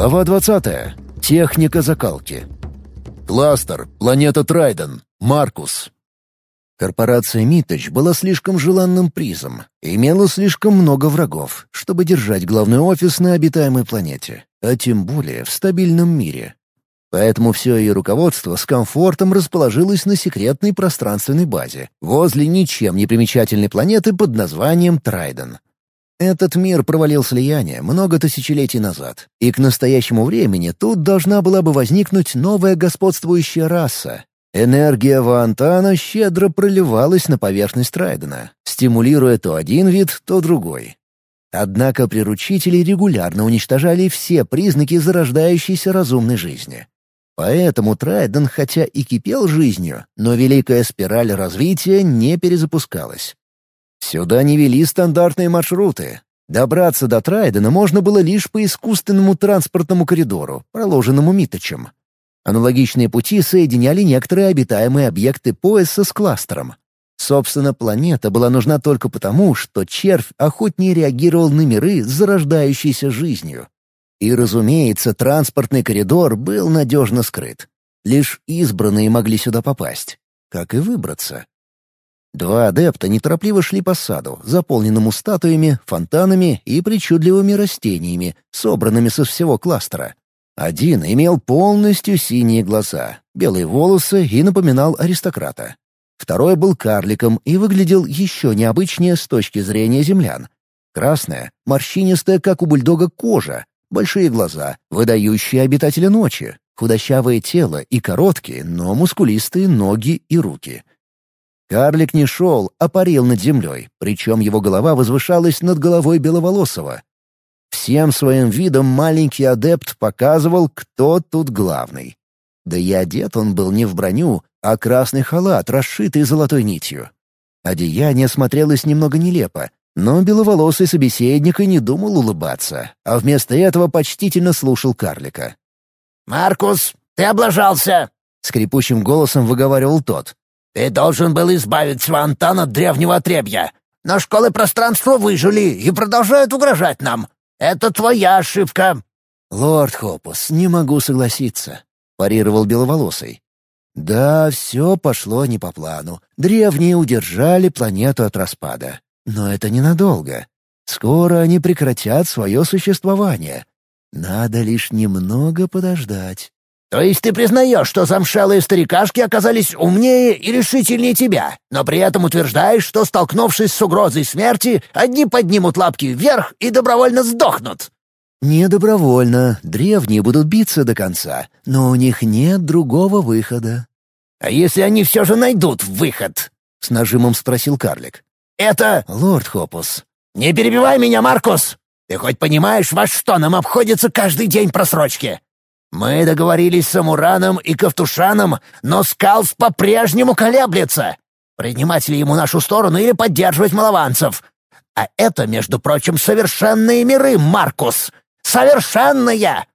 Глава 20. Техника закалки. Кластер. Планета Трайден. Маркус. Корпорация Миточ была слишком желанным призом и имела слишком много врагов, чтобы держать главный офис на обитаемой планете, а тем более в стабильном мире. Поэтому все ее руководство с комфортом расположилось на секретной пространственной базе, возле ничем не примечательной планеты под названием Трайден. Этот мир провалил слияние много тысячелетий назад, и к настоящему времени тут должна была бы возникнуть новая господствующая раса. Энергия Вантана щедро проливалась на поверхность Трайдена, стимулируя то один вид, то другой. Однако приручители регулярно уничтожали все признаки зарождающейся разумной жизни. Поэтому Трайден, хотя и кипел жизнью, но великая спираль развития не перезапускалась. Сюда не вели стандартные маршруты. Добраться до Трайдена можно было лишь по искусственному транспортному коридору, проложенному Миточем. Аналогичные пути соединяли некоторые обитаемые объекты пояса с кластером. Собственно, планета была нужна только потому, что червь охотнее реагировал на миры с жизнью. И, разумеется, транспортный коридор был надежно скрыт. Лишь избранные могли сюда попасть. Как и выбраться. Два адепта неторопливо шли по саду, заполненному статуями, фонтанами и причудливыми растениями, собранными со всего кластера. Один имел полностью синие глаза, белые волосы и напоминал аристократа. Второй был карликом и выглядел еще необычнее с точки зрения землян. Красная, морщинистая, как у бульдога, кожа, большие глаза, выдающие обитателя ночи, худощавое тело и короткие, но мускулистые ноги и руки. Карлик не шел, а парил над землей, причем его голова возвышалась над головой Беловолосого. Всем своим видом маленький адепт показывал, кто тут главный. Да и одет он был не в броню, а красный халат, расшитый золотой нитью. Одеяние смотрелось немного нелепо, но беловолосый собеседник и не думал улыбаться, а вместо этого почтительно слушал карлика. «Маркус, ты облажался!» — скрипучим голосом выговаривал тот. «Ты должен был избавить Свантан от древнего отребья. Но школы пространства выжили и продолжают угрожать нам. Это твоя ошибка». «Лорд Хопус, не могу согласиться», — парировал Беловолосый. «Да, все пошло не по плану. Древние удержали планету от распада. Но это ненадолго. Скоро они прекратят свое существование. Надо лишь немного подождать. «То есть ты признаешь, что замшелые старикашки оказались умнее и решительнее тебя, но при этом утверждаешь, что, столкнувшись с угрозой смерти, одни поднимут лапки вверх и добровольно сдохнут?» «Не добровольно. Древние будут биться до конца, но у них нет другого выхода». «А если они все же найдут выход?» — с нажимом спросил карлик. Это...» «Лорд Хопус». «Не перебивай меня, Маркус! Ты хоть понимаешь, во что нам обходится каждый день просрочки? Мы договорились с Амураном и Ковтушаном, но Скалс по-прежнему колеблется. Принимать ли ему нашу сторону или поддерживать малованцев? А это, между прочим, совершенные миры, Маркус! Совершенные!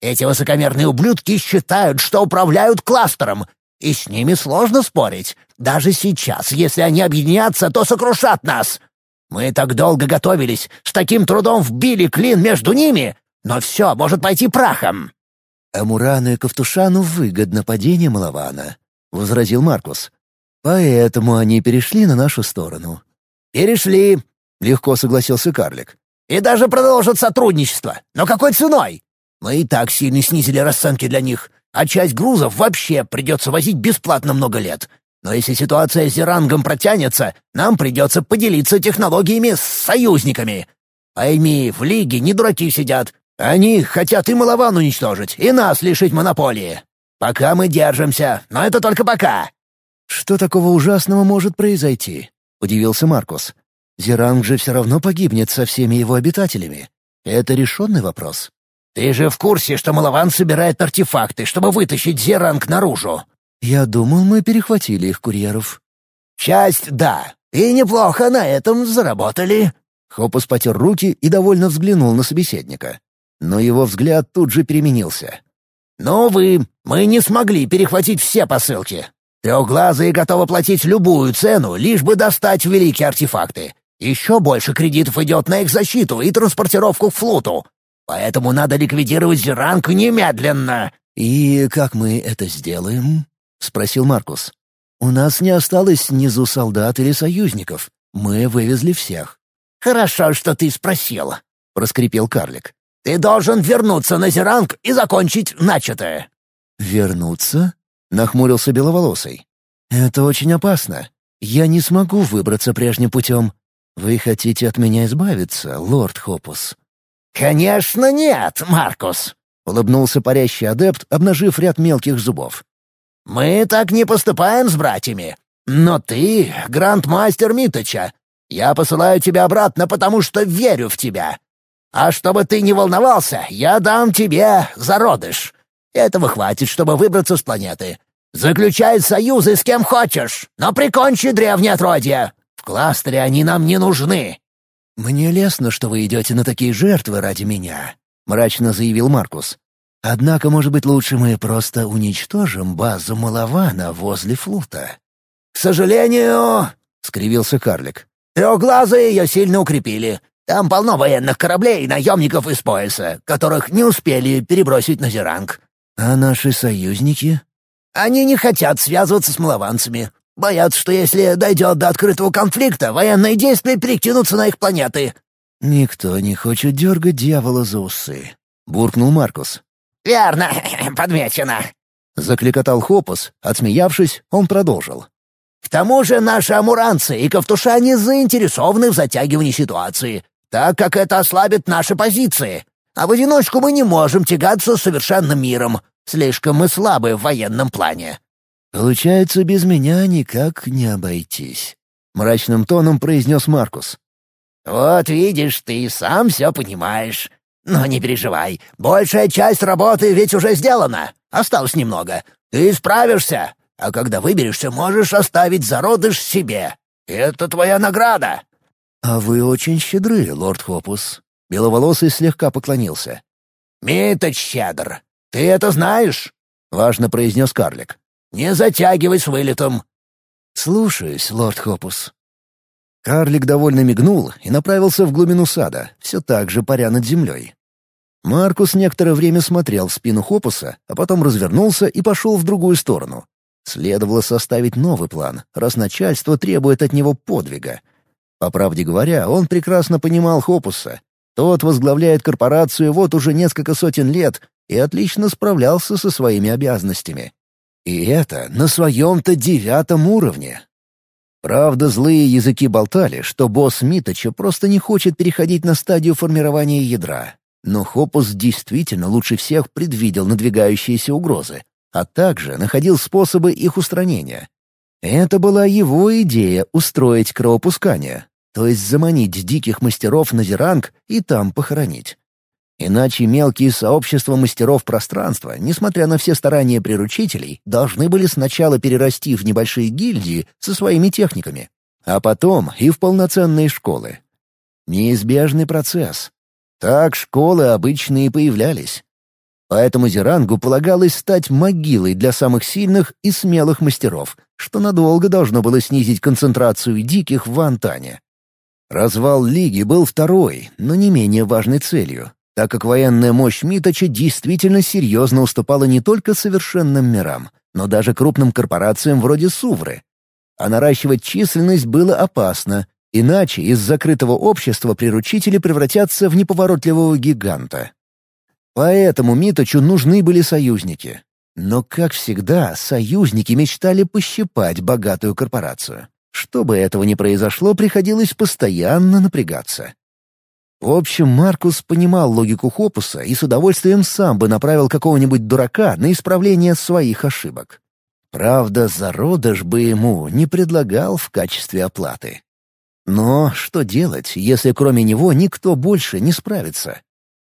Эти высокомерные ублюдки считают, что управляют кластером, и с ними сложно спорить. Даже сейчас, если они объединятся, то сокрушат нас. Мы так долго готовились, с таким трудом вбили клин между ними, но все может пойти прахом». «Амурану и Ковтушану выгодно падение Малавана», — возразил Маркус. «Поэтому они перешли на нашу сторону». «Перешли», — легко согласился карлик. «И даже продолжат сотрудничество. Но какой ценой? Мы и так сильно снизили расценки для них а часть грузов вообще придется возить бесплатно много лет. Но если ситуация с Зерангом протянется, нам придется поделиться технологиями с союзниками. Пойми, в Лиге не дураки сидят. Они хотят и Малован уничтожить, и нас лишить монополии. Пока мы держимся, но это только пока». «Что такого ужасного может произойти?» — удивился Маркус. «Зеранг же все равно погибнет со всеми его обитателями. Это решенный вопрос». «Ты же в курсе, что Малаван собирает артефакты, чтобы вытащить Зеранг наружу?» «Я думал, мы перехватили их курьеров». «Часть — да. И неплохо на этом заработали». Хопус потер руки и довольно взглянул на собеседника. Но его взгляд тут же переменился. «Ну вы, мы не смогли перехватить все посылки. Трехглазые готовы платить любую цену, лишь бы достать великие артефакты. Еще больше кредитов идет на их защиту и транспортировку к флоту. Поэтому надо ликвидировать Зеранг немедленно!» «И как мы это сделаем?» — спросил Маркус. «У нас не осталось снизу солдат или союзников. Мы вывезли всех». «Хорошо, что ты спросил», — проскрипел карлик. «Ты должен вернуться на Зеранг и закончить начатое». «Вернуться?» — нахмурился Беловолосый. «Это очень опасно. Я не смогу выбраться прежним путем. Вы хотите от меня избавиться, лорд Хопус?» «Конечно нет, Маркус!» — улыбнулся парящий адепт, обнажив ряд мелких зубов. «Мы так не поступаем с братьями. Но ты — грандмастер Миточа. Я посылаю тебя обратно, потому что верю в тебя. А чтобы ты не волновался, я дам тебе зародыш. Этого хватит, чтобы выбраться с планеты. Заключай союзы с кем хочешь, но прикончи древние отродья. В кластере они нам не нужны». «Мне лестно, что вы идете на такие жертвы ради меня», — мрачно заявил Маркус. «Однако, может быть, лучше мы просто уничтожим базу Малавана возле флута». «К сожалению...» — скривился карлик. «Трехглазые ее сильно укрепили. Там полно военных кораблей и наемников из пояса, которых не успели перебросить на Зеранг». «А наши союзники?» «Они не хотят связываться с малованцами. Боятся, что если дойдет до открытого конфликта, военные действия перекинутся на их планеты». «Никто не хочет дергать дьявола за усы», — буркнул Маркус. «Верно, подмечено», — закликотал Хопус. Отсмеявшись, он продолжил. «К тому же наши амуранцы и ковтушане заинтересованы в затягивании ситуации, так как это ослабит наши позиции. А в одиночку мы не можем тягаться с совершенным миром. Слишком мы слабы в военном плане. «Получается, без меня никак не обойтись», — мрачным тоном произнес Маркус. «Вот видишь, ты сам все понимаешь. Но не переживай, большая часть работы ведь уже сделана. Осталось немного. Ты справишься, а когда выберешься, можешь оставить зародыш себе. Это твоя награда». «А вы очень щедры, лорд Хопус». Беловолосый слегка поклонился. «Миточ щедр. Ты это знаешь?» — важно произнес карлик. Не затягивай с вылетом!» «Слушаюсь, лорд Хопус». Карлик довольно мигнул и направился в глубину сада, все так же паря над землей. Маркус некоторое время смотрел в спину Хопуса, а потом развернулся и пошел в другую сторону. Следовало составить новый план, раз начальство требует от него подвига. По правде говоря, он прекрасно понимал Хопуса. Тот возглавляет корпорацию вот уже несколько сотен лет и отлично справлялся со своими обязанностями. И это на своем-то девятом уровне. Правда, злые языки болтали, что босс Миточа просто не хочет переходить на стадию формирования ядра. Но Хопус действительно лучше всех предвидел надвигающиеся угрозы, а также находил способы их устранения. Это была его идея устроить кровопускание, то есть заманить диких мастеров на Зеранг и там похоронить. Иначе мелкие сообщества мастеров пространства, несмотря на все старания приручителей, должны были сначала перерасти в небольшие гильдии со своими техниками, а потом и в полноценные школы. Неизбежный процесс. Так школы обычно и появлялись. Поэтому Зерангу полагалось стать могилой для самых сильных и смелых мастеров, что надолго должно было снизить концентрацию диких в Антане. Развал Лиги был второй, но не менее важной целью, так как военная мощь Миточа действительно серьезно уступала не только совершенным мирам, но даже крупным корпорациям вроде Сувры. А наращивать численность было опасно, иначе из закрытого общества приручители превратятся в неповоротливого гиганта. Поэтому Миточу нужны были союзники. Но, как всегда, союзники мечтали пощипать богатую корпорацию. Чтобы этого не произошло, приходилось постоянно напрягаться. В общем, Маркус понимал логику Хопуса и с удовольствием сам бы направил какого-нибудь дурака на исправление своих ошибок. Правда, зародыш бы ему не предлагал в качестве оплаты. Но что делать, если кроме него никто больше не справится?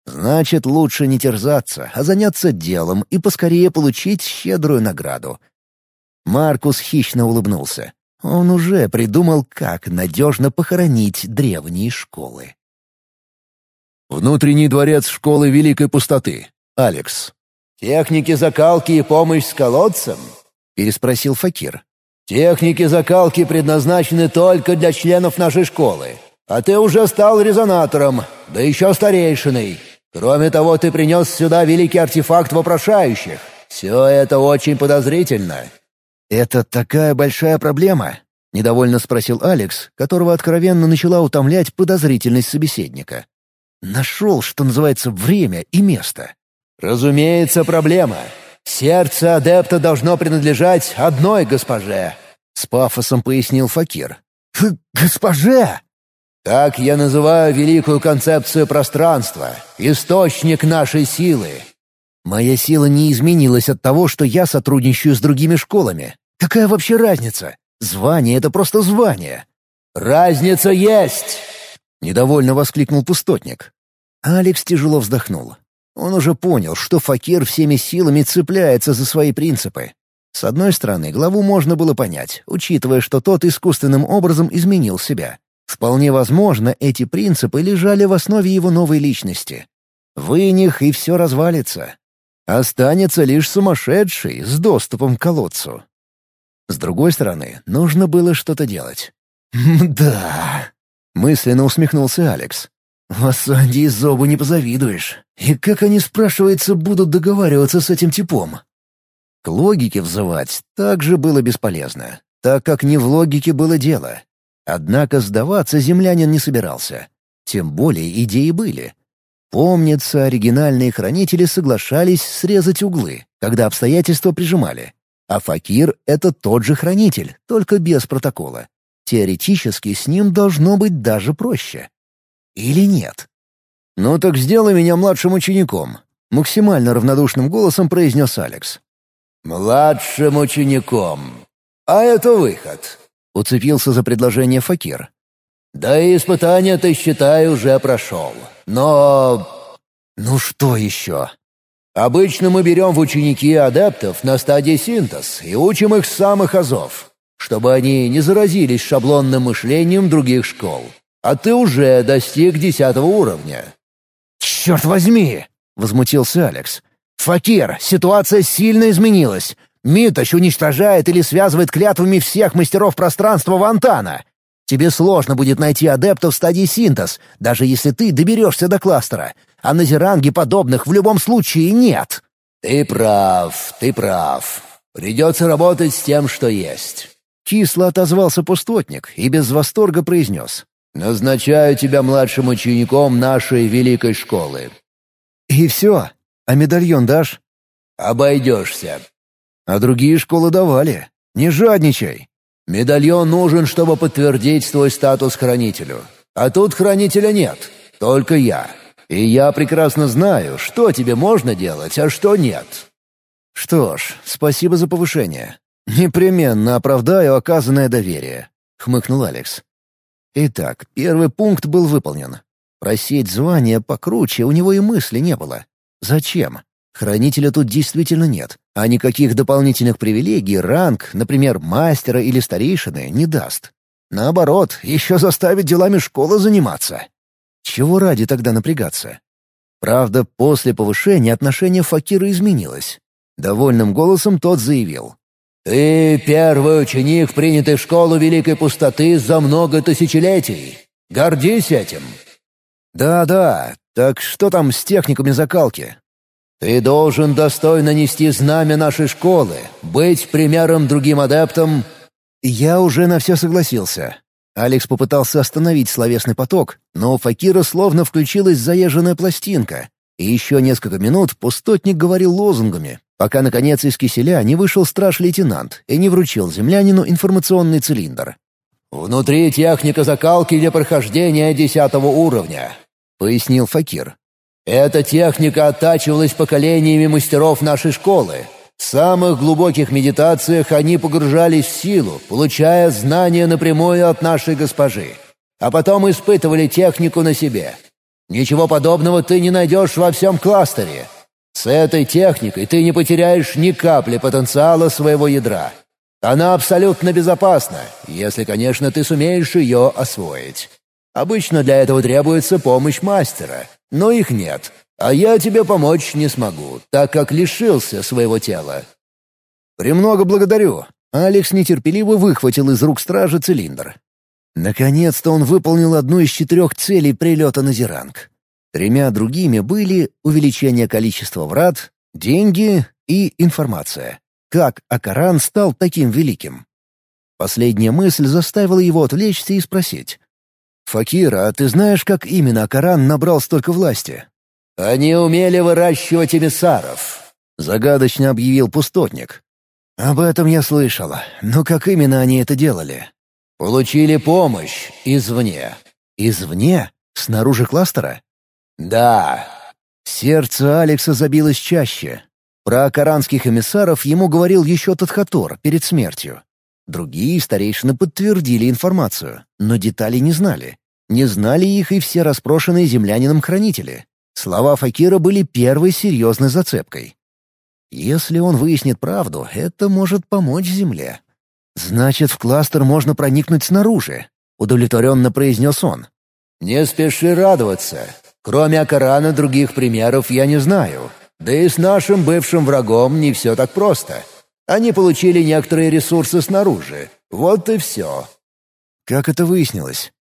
Значит, лучше не терзаться, а заняться делом и поскорее получить щедрую награду. Маркус хищно улыбнулся. Он уже придумал, как надежно похоронить древние школы. Внутренний дворец школы Великой Пустоты. Алекс. «Техники закалки и помощь с колодцем?» — переспросил Факир. «Техники закалки предназначены только для членов нашей школы. А ты уже стал резонатором, да еще старейшиной. Кроме того, ты принес сюда великий артефакт вопрошающих. Все это очень подозрительно». «Это такая большая проблема?» — недовольно спросил Алекс, которого откровенно начала утомлять подозрительность собеседника. Нашел, что называется, время и место. «Разумеется, проблема. Сердце адепта должно принадлежать одной госпоже», — с пафосом пояснил Факир. «Госпоже!» «Так я называю великую концепцию пространства, источник нашей силы». «Моя сила не изменилась от того, что я сотрудничаю с другими школами. Какая вообще разница? Звание — это просто звание». «Разница есть!» — недовольно воскликнул пустотник. Алекс тяжело вздохнул. Он уже понял, что Факир всеми силами цепляется за свои принципы. С одной стороны, главу можно было понять, учитывая, что тот искусственным образом изменил себя. Вполне возможно, эти принципы лежали в основе его новой личности. Вы них и все развалится. Останется лишь сумасшедший с доступом к колодцу. С другой стороны, нужно было что-то делать. «Да», — мысленно усмехнулся Алекс. В Ассанде и Зобу не позавидуешь. И как они, спрашивается, будут договариваться с этим типом? К логике взывать также было бесполезно, так как не в логике было дело. Однако сдаваться землянин не собирался. Тем более идеи были. Помнится, оригинальные хранители соглашались срезать углы, когда обстоятельства прижимали. А Факир — это тот же хранитель, только без протокола. Теоретически с ним должно быть даже проще. Или нет? «Ну так сделай меня младшим учеником», — максимально равнодушным голосом произнес Алекс. «Младшим учеником. А это выход», — уцепился за предложение Факир. «Да и испытание ты, считай, уже прошел. Но...» «Ну что еще?» «Обычно мы берем в ученики адептов на стадии синтез и учим их с самых азов, чтобы они не заразились шаблонным мышлением других школ а ты уже достиг десятого уровня». «Черт возьми!» — возмутился Алекс. «Факир, ситуация сильно изменилась. Миточ уничтожает или связывает клятвами всех мастеров пространства Вантана. Тебе сложно будет найти адептов в стадии синтез, даже если ты доберешься до кластера. А на Зеранге подобных в любом случае нет». «Ты прав, ты прав. Придется работать с тем, что есть». Кисло отозвался пустотник и без восторга произнес. «Назначаю тебя младшим учеником нашей великой школы». «И все? А медальон дашь?» «Обойдешься». «А другие школы давали. Не жадничай». «Медальон нужен, чтобы подтвердить твой статус хранителю. А тут хранителя нет, только я. И я прекрасно знаю, что тебе можно делать, а что нет». «Что ж, спасибо за повышение. Непременно оправдаю оказанное доверие», — хмыкнул Алекс. Итак, первый пункт был выполнен. Просить звание покруче у него и мысли не было. Зачем? Хранителя тут действительно нет, а никаких дополнительных привилегий ранг, например, мастера или старейшины, не даст. Наоборот, еще заставит делами школы заниматься. Чего ради тогда напрягаться? Правда, после повышения отношение Факира изменилось. Довольным голосом тот заявил. «Ты первый ученик, принятый в школу Великой Пустоты за много тысячелетий. Гордись этим!» «Да-да, так что там с техниками закалки?» «Ты должен достойно нести знамя нашей школы, быть примером другим адептам». «Я уже на все согласился». Алекс попытался остановить словесный поток, но у Факира словно включилась заезженная пластинка, и еще несколько минут пустотник говорил лозунгами, пока, наконец, из киселя не вышел страж-лейтенант и не вручил землянину информационный цилиндр. «Внутри техника закалки для прохождения десятого уровня», — пояснил Факир. «Эта техника оттачивалась поколениями мастеров нашей школы. В самых глубоких медитациях они погружались в силу, получая знания напрямую от нашей госпожи. А потом испытывали технику на себе. Ничего подобного ты не найдешь во всем кластере. С этой техникой ты не потеряешь ни капли потенциала своего ядра. Она абсолютно безопасна, если, конечно, ты сумеешь ее освоить. Обычно для этого требуется помощь мастера, но их нет, а я тебе помочь не смогу, так как лишился своего тела». «Премного благодарю». Алекс нетерпеливо выхватил из рук стража цилиндр. Наконец-то он выполнил одну из четырех целей прилета на Зеранг. Тремя другими были увеличение количества врат, деньги и информация. Как Акаран стал таким великим? Последняя мысль заставила его отвлечься и спросить. «Факира, а ты знаешь, как именно Акаран набрал столько власти?» «Они умели выращивать эмиссаров», — загадочно объявил пустотник. «Об этом я слышал. Но как именно они это делали?» «Получили помощь извне». «Извне? Снаружи кластера?» «Да». Сердце Алекса забилось чаще. Про акаранских эмиссаров ему говорил еще Тадхатор перед смертью. Другие старейшины подтвердили информацию, но деталей не знали. Не знали их и все распрошенные землянином хранители. Слова Факира были первой серьезной зацепкой. Если он выяснит правду, это может помочь Земле. «Значит, в кластер можно проникнуть снаружи», — удовлетворенно произнес он. «Не спеши радоваться. Кроме Акарана других примеров я не знаю. Да и с нашим бывшим врагом не все так просто. Они получили некоторые ресурсы снаружи. Вот и все». «Как это выяснилось?»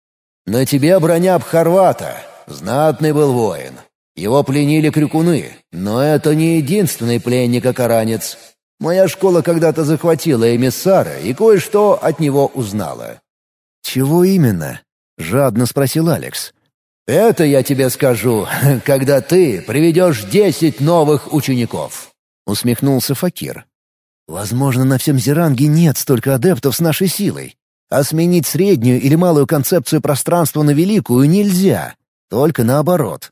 «На тебе броня Бхарвата. Знатный был воин. Его пленили крюкуны, но это не единственный пленник-окаранец. Моя школа когда-то захватила эмиссара и кое-что от него узнала». «Чего именно?» — жадно спросил Алекс. «Это я тебе скажу, когда ты приведешь десять новых учеников», — усмехнулся Факир. «Возможно, на всем Зеранге нет столько адептов с нашей силой. А сменить среднюю или малую концепцию пространства на великую нельзя. Только наоборот».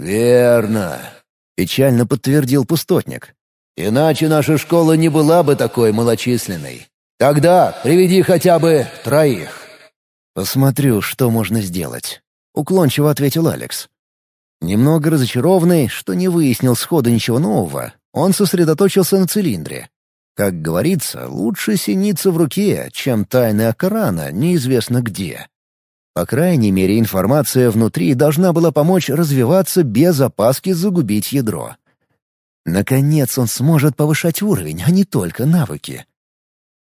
«Верно», — печально подтвердил пустотник. «Иначе наша школа не была бы такой малочисленной. Тогда приведи хотя бы троих». «Посмотрю, что можно сделать». — уклончиво ответил Алекс. Немного разочарованный, что не выяснил сходу ничего нового, он сосредоточился на цилиндре. Как говорится, лучше синица в руке, чем тайны Акарана неизвестно где. По крайней мере, информация внутри должна была помочь развиваться без опаски загубить ядро. Наконец он сможет повышать уровень, а не только навыки.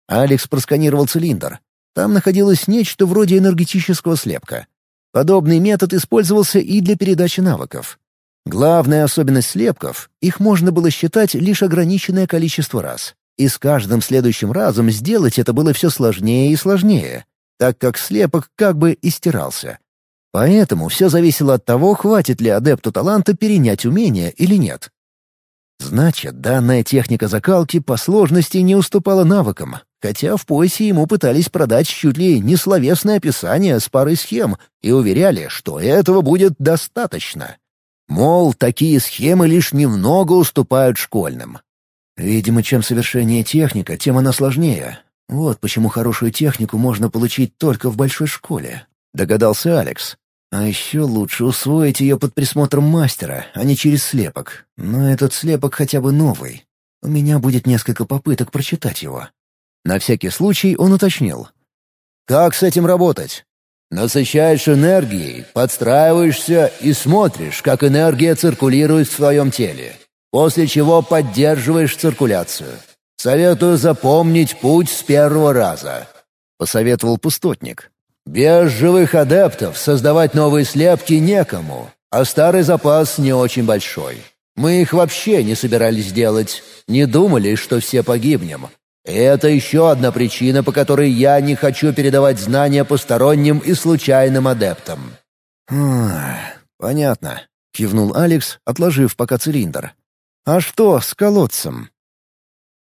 Алекс просканировал цилиндр. Там находилось нечто вроде энергетического слепка. Подобный метод использовался и для передачи навыков. Главная особенность слепков — их можно было считать лишь ограниченное количество раз. И с каждым следующим разом сделать это было все сложнее и сложнее, так как слепок как бы истирался. Поэтому все зависело от того, хватит ли адепту таланта перенять умение или нет. Значит, данная техника закалки по сложности не уступала навыкам, хотя в поясе ему пытались продать чуть ли не словесное описание с парой схем и уверяли, что этого будет достаточно. Мол, такие схемы лишь немного уступают школьным. Видимо, чем совершеннее техника, тем она сложнее. Вот почему хорошую технику можно получить только в большой школе, догадался Алекс. А еще лучше усвоить ее под присмотром мастера, а не через слепок. Но этот слепок хотя бы новый. У меня будет несколько попыток прочитать его. На всякий случай он уточнил. «Как с этим работать?» «Насыщаешь энергией, подстраиваешься и смотришь, как энергия циркулирует в твоем теле, после чего поддерживаешь циркуляцию. Советую запомнить путь с первого раза», — посоветовал пустотник. «Без живых адептов создавать новые слепки некому, а старый запас не очень большой. Мы их вообще не собирались делать, не думали, что все погибнем, это еще одна причина, по которой я не хочу передавать знания посторонним и случайным адептам». «Понятно», — кивнул Алекс, отложив пока цилиндр. «А что с колодцем?»